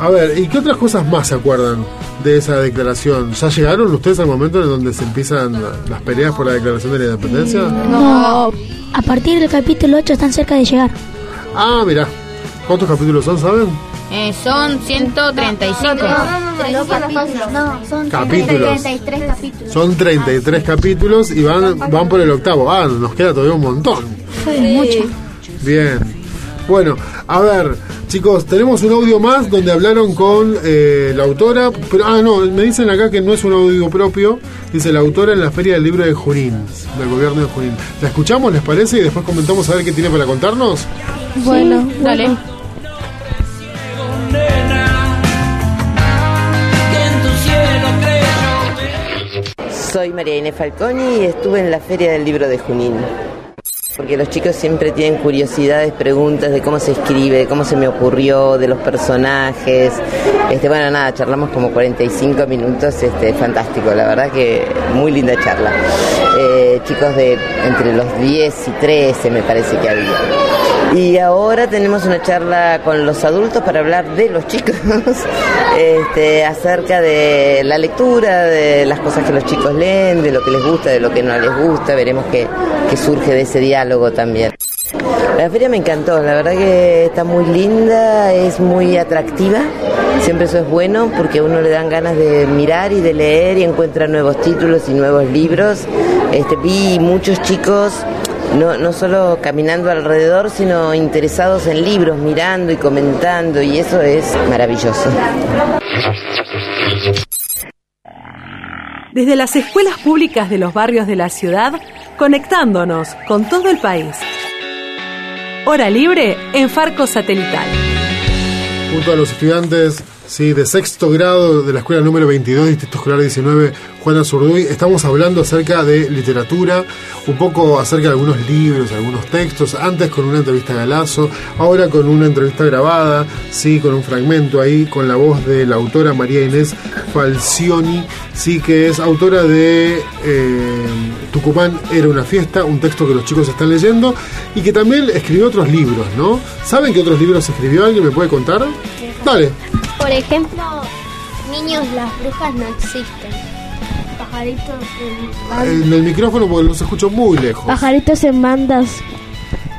A ver, ¿y qué otras cosas más se acuerdan de esa declaración? ¿Ya llegaron ustedes al momento en donde se empiezan la- las peleas por la declaración de la independencia? No. A partir del capítulo 8 están cerca de llegar. Ah, mira. ¿Cuántos capítulos son, saben? Eh, son 135. No, son Capítulos. 33 capítulos. Son 33 capítulos y van, van por el octavo. Ah, nos queda todavía un montón. Mucho. Bien. Bueno, a ver, chicos, tenemos un audio más donde hablaron con eh, la autora, pero ah no, me dicen acá que no es un audio propio, dice la autora en la Feria del Libro de Junín, del gobierno de Junín. ¿La escuchamos, les parece? Y después comentamos a ver qué tiene para contarnos. Bueno, dale. Soy María Inés Falconi y estuve en la Feria del Libro de Junín. Porque los chicos siempre tienen curiosidades, preguntas de cómo se escribe, de cómo se me ocurrió, de los personajes. Este, bueno, nada, charlamos como 45 minutos, este, fantástico, la verdad que muy linda charla. Eh, chicos de entre los 10 y 13 me parece que había. Y ahora tenemos una charla con los adultos para hablar de los chicos, este, acerca de la lectura, de las cosas que los chicos leen, de lo que les gusta, de lo que no les gusta. Veremos qué, surge de ese diálogo también. La feria me encantó, la verdad que está muy linda, es muy atractiva, siempre eso es bueno porque a uno le dan ganas de mirar y de leer y encuentra nuevos títulos y nuevos libros. Este, vi muchos chicos no, no solo caminando alrededor, sino interesados en libros, mirando y comentando, y eso es maravilloso. Desde las escuelas públicas de los barrios de la ciudad, conectándonos con todo el país. Hora libre en Farco Satelital. Junto a los estudiantes sí, de sexto grado de la escuela número 22, Distrito Escolar 19, Juana Zurduy, estamos hablando acerca de literatura, un poco acerca de algunos libros, algunos textos, antes con una entrevista a Galazo, ahora con una entrevista grabada, sí, con un fragmento ahí, con la voz de la autora María Inés Falcioni, sí, que es autora de eh, Tucumán era una fiesta, un texto que los chicos están leyendo, y que también escribió otros libros, ¿no? ¿Saben qué otros libros escribió? ¿Alguien me puede contar? Dale. Por ejemplo, niños, las brujas no existen. Pajaritos en En el micrófono porque los escucho muy lejos. Pajaritos en bandas.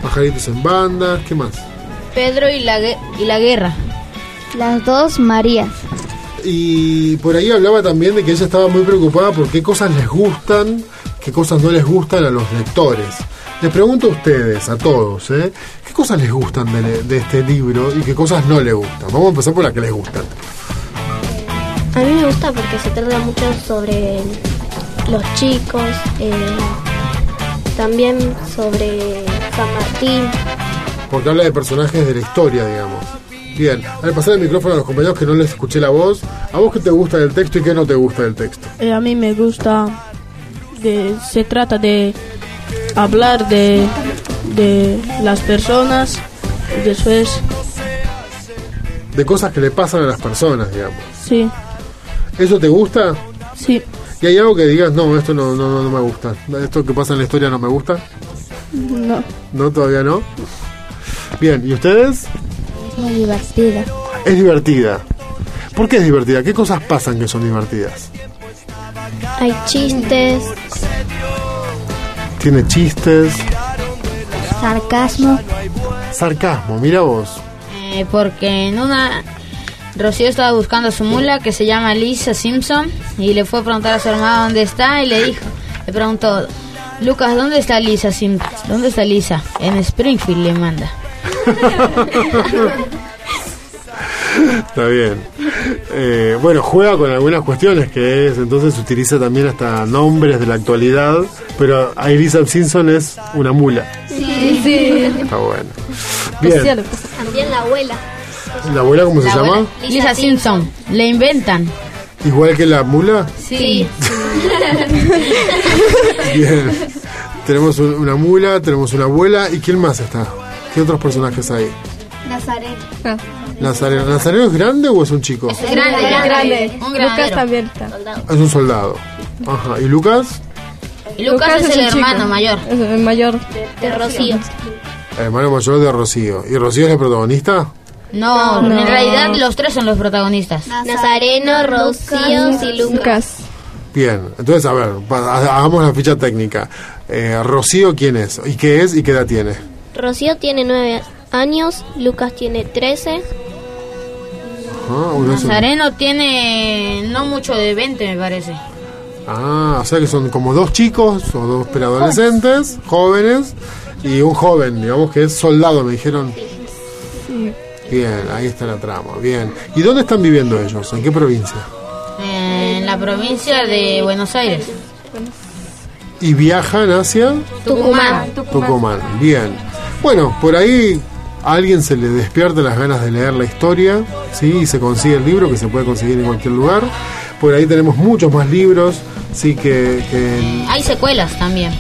Pajaritos en bandas, ¿qué más? Pedro y la, y la guerra. Las dos Marías. Y por ahí hablaba también de que ella estaba muy preocupada por qué cosas les gustan, qué cosas no les gustan a los lectores. Les pregunto a ustedes, a todos, ¿eh? ¿Qué cosas les gustan de, le- de este libro y qué cosas no les gustan? Vamos a empezar por las que les gustan. A mí me gusta porque se trata mucho sobre los chicos, eh, también sobre San Martín. Porque habla de personajes de la historia, digamos. Bien, a ver, pasar el micrófono a los compañeros que no les escuché la voz. ¿A vos qué te gusta del texto y qué no te gusta del texto? Eh, a mí me gusta, de, se trata de hablar de, de las personas, y después, De cosas que le pasan a las personas, digamos. sí, ¿Eso te gusta? sí, ¿Y hay algo que digas, no, esto no, no, no, no me gusta? ¿Esto que pasa en la historia no me gusta? no. ¿No? ¿Todavía no? Bien, ¿y ustedes? Es muy divertida. Es divertida. ¿Por qué es divertida? ¿Qué cosas pasan que son divertidas? Hay chistes, Tiene chistes, sarcasmo. sarcasmo, mira vos. Eh, porque en una Rocío estaba buscando a su mula que se llama Lisa Simpson y le fue a preguntar a su hermana dónde está y le dijo, le preguntó, Lucas, ¿dónde está Lisa Simpson? ¿Dónde está Lisa? En Springfield le manda. Está bien. Eh, bueno, juega con algunas cuestiones que es, entonces utiliza también hasta nombres de la actualidad, pero Elisa Simpson es una mula. Sí, sí. Está bueno. Bien. También la abuela. ¿La abuela cómo se La llama? Lisa Simpson. Le inventan. Igual que la mula. Sí. Bien. tenemos un- una mula, tenemos una abuela. ¿Y quién más está? ¿Qué otros personajes hay? Nazareno. Nazareno. ¿Nazareno es grande o es un chico? Es grande, grande. Un Lucas también está. Es un soldado. Ajá. ¿Y Lucas? Lucas, es, el chico. hermano mayor. Es el mayor. De Rocío. El hermano mayor de Rocío. ¿Y Rocío es la protagonista? No, No. en realidad los tres son los protagonistas. Nazareno, Rocío y Lucas. Bien, entonces a ver, hagamos la ficha técnica. Eh, Rocío, ¿quién es? ¿Y qué es y qué edad tiene? Rocío tiene nueve años, Lucas tiene trece. Ah, Nazareno tiene no mucho de 20 me parece. Ah, o sea que son como dos chicos o dos preadolescentes, jóvenes, y un joven, digamos que es soldado, me dijeron. Bien, ahí está la trama, bien. ¿Y dónde están viviendo ellos? ¿En qué provincia? En la provincia de Buenos Aires. ¿Y viajan hacia? Tucumán. Tucumán, bien. Bueno, por ahí a alguien se le despierta las ganas de leer la historia, ¿sí? Y se consigue el libro que se puede conseguir en cualquier lugar. Por ahí tenemos muchos más libros, sí, que... que Hay secuelas también.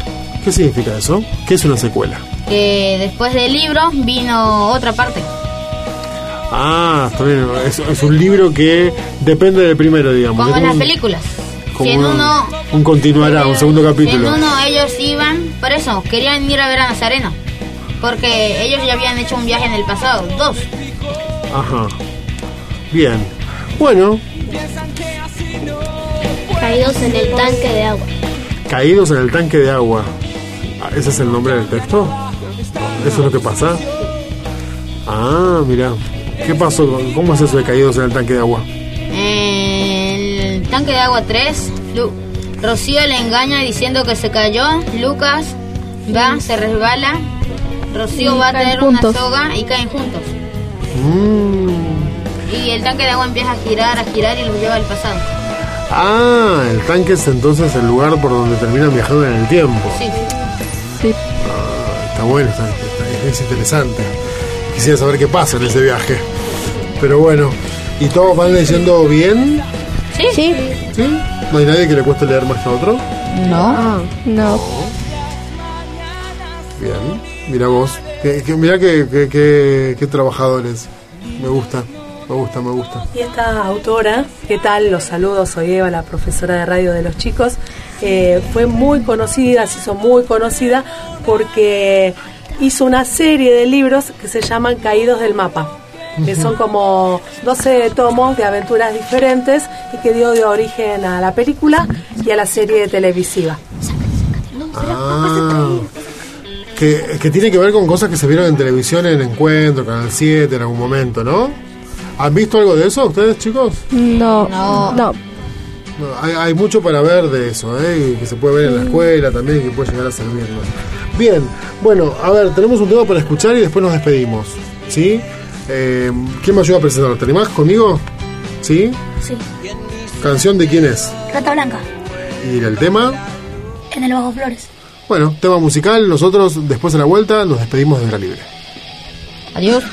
¿Qué significa eso? ¿Qué es una secuela? Que después del libro vino otra parte. Ah, está bien. Es, es un libro que depende del primero, digamos. Como en las películas. como Que en un- uno, Un continuará, un segundo en capítulo. uno ellos iban, por eso, querían ir a ver a Nazareno. Porque ellos ya habían hecho un viaje en el pasado, dos. Ajá. Bien. Bueno, Caídos en el tanque de agua. caídos en el tanque de agua. Ah, ¿Ese es el nombre del texto? ¿Eso es lo que pasa? Ah, mira. ¿Qué pasó? ¿Cómo es eso de caídos en el tanque de agua? En el tanque de agua 3, Lu- Rocío le engaña diciendo que se cayó. Lucas va, se resbala. Rocío Y va a juntos. una soga y caen juntos. Mm. Y el tanque de agua empieza a girar, a girar y los lleva al pasado. Ah, el tanque es entonces el lugar por donde terminan viajando en el tiempo. Sí. Ah, está bueno, está, está- es interesante. Quisiera saber qué pasa en ese viaje. Pero bueno, ¿y todos van leyendo bien? Sí. Sí. ¿Sí? ¿No hay nadie que le cueste leer más que a otro? No. No. Bien, mira vos. Que, que- mira que, que, que- qué trabajadores. Me gusta, me gusta, me gusta. Y esta autora, ¿qué tal? Los saludos, soy Eva, la profesora de radio de los chicos. Eh, fue muy conocida, se hizo muy conocida porque hizo una serie de libros que se llaman Caídos del Mapa, que son como 12 tomos de aventuras diferentes y que dio de origen a la película y a la serie televisiva. Ah, que, que tiene que ver con cosas que se vieron en televisión, en Encuentro, Canal 7, en algún momento, ¿no? ¿Han visto algo de eso ustedes, chicos? No. No. No. No, hay, hay mucho para ver de eso, ¿eh? Que se puede ver en la escuela también, que puede llegar a servirnos. Bien, bueno, a ver, tenemos un tema para escuchar y después nos despedimos, ¿sí? Eh, ¿Quién me ayuda a presentar? ¿Te animás conmigo? ¿Sí? Sí. ¿Canción de quién es? Rata Blanca, ¿Y el tema? en el Bajo Flores. Bueno, tema musical, nosotros después de la vuelta nos despedimos de la libre. Adiós.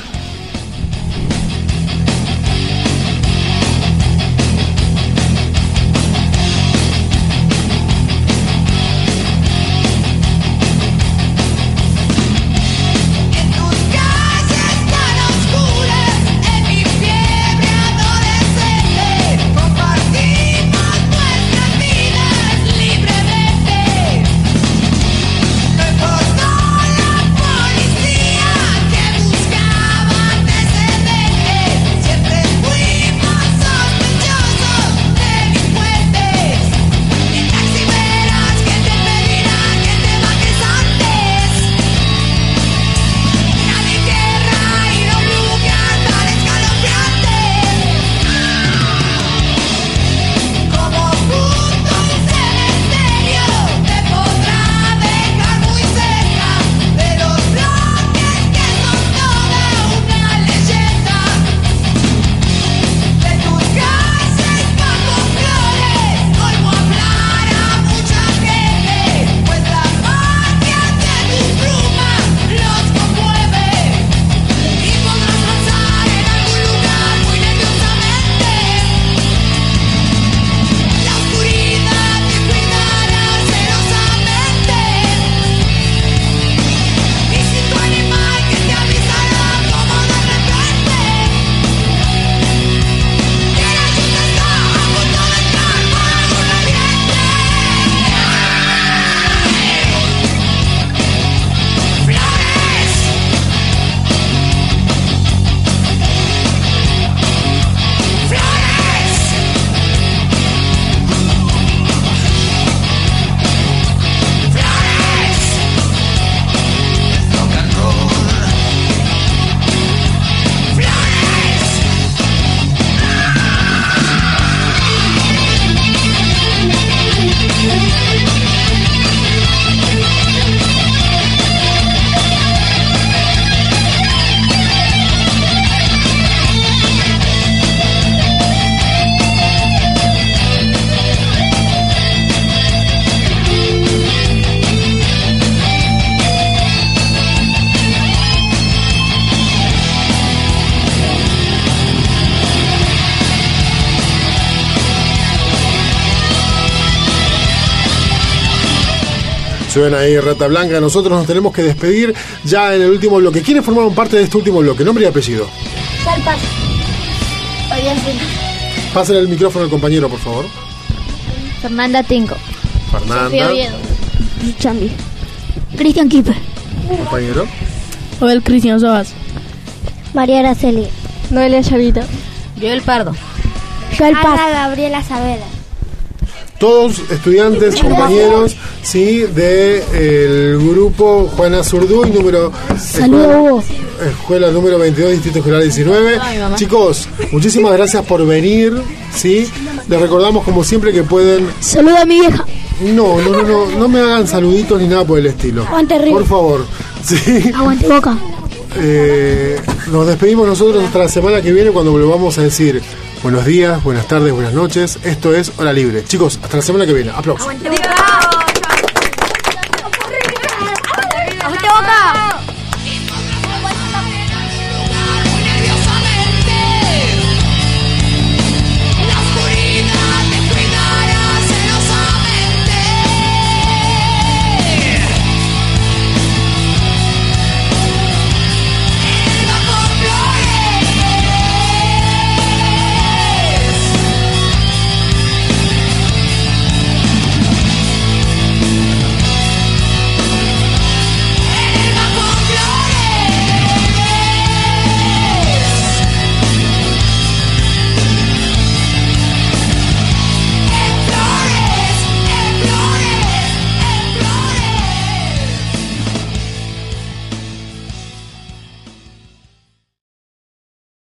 Suena ahí Rata Blanca. Nosotros nos tenemos que despedir ya en el último bloque. ¿Quiénes formaron parte de este último bloque? Nombre y apellido. Pásenle el micrófono al compañero, por favor. Fernanda Tinco. Fernanda. Chambi. Cristian Kipe. Compañero. Joel Cristian Soas. María Araceli. Noelia Chavita. Joel Pardo. Joel Paz. Ana Gabriela Saavedra. Todos estudiantes, compañeros, sí, de el grupo Juana Zurduy, número Saludos. Escuela número 22, Distrito General 19. Ay, mamá. Chicos, muchísimas gracias por venir, ¿sí? Les recordamos como siempre que pueden... Saluda a mi vieja. No, no, no, no, no me hagan saluditos ni nada por el estilo. Aguante, River. Por favor, ¿sí? Aguante boca. Eh, nos despedimos nosotros hasta la semana que viene cuando volvamos a decir buenos días, buenas tardes, buenas noches. Esto es Hora Libre. Chicos, hasta la semana que viene. Aplausos.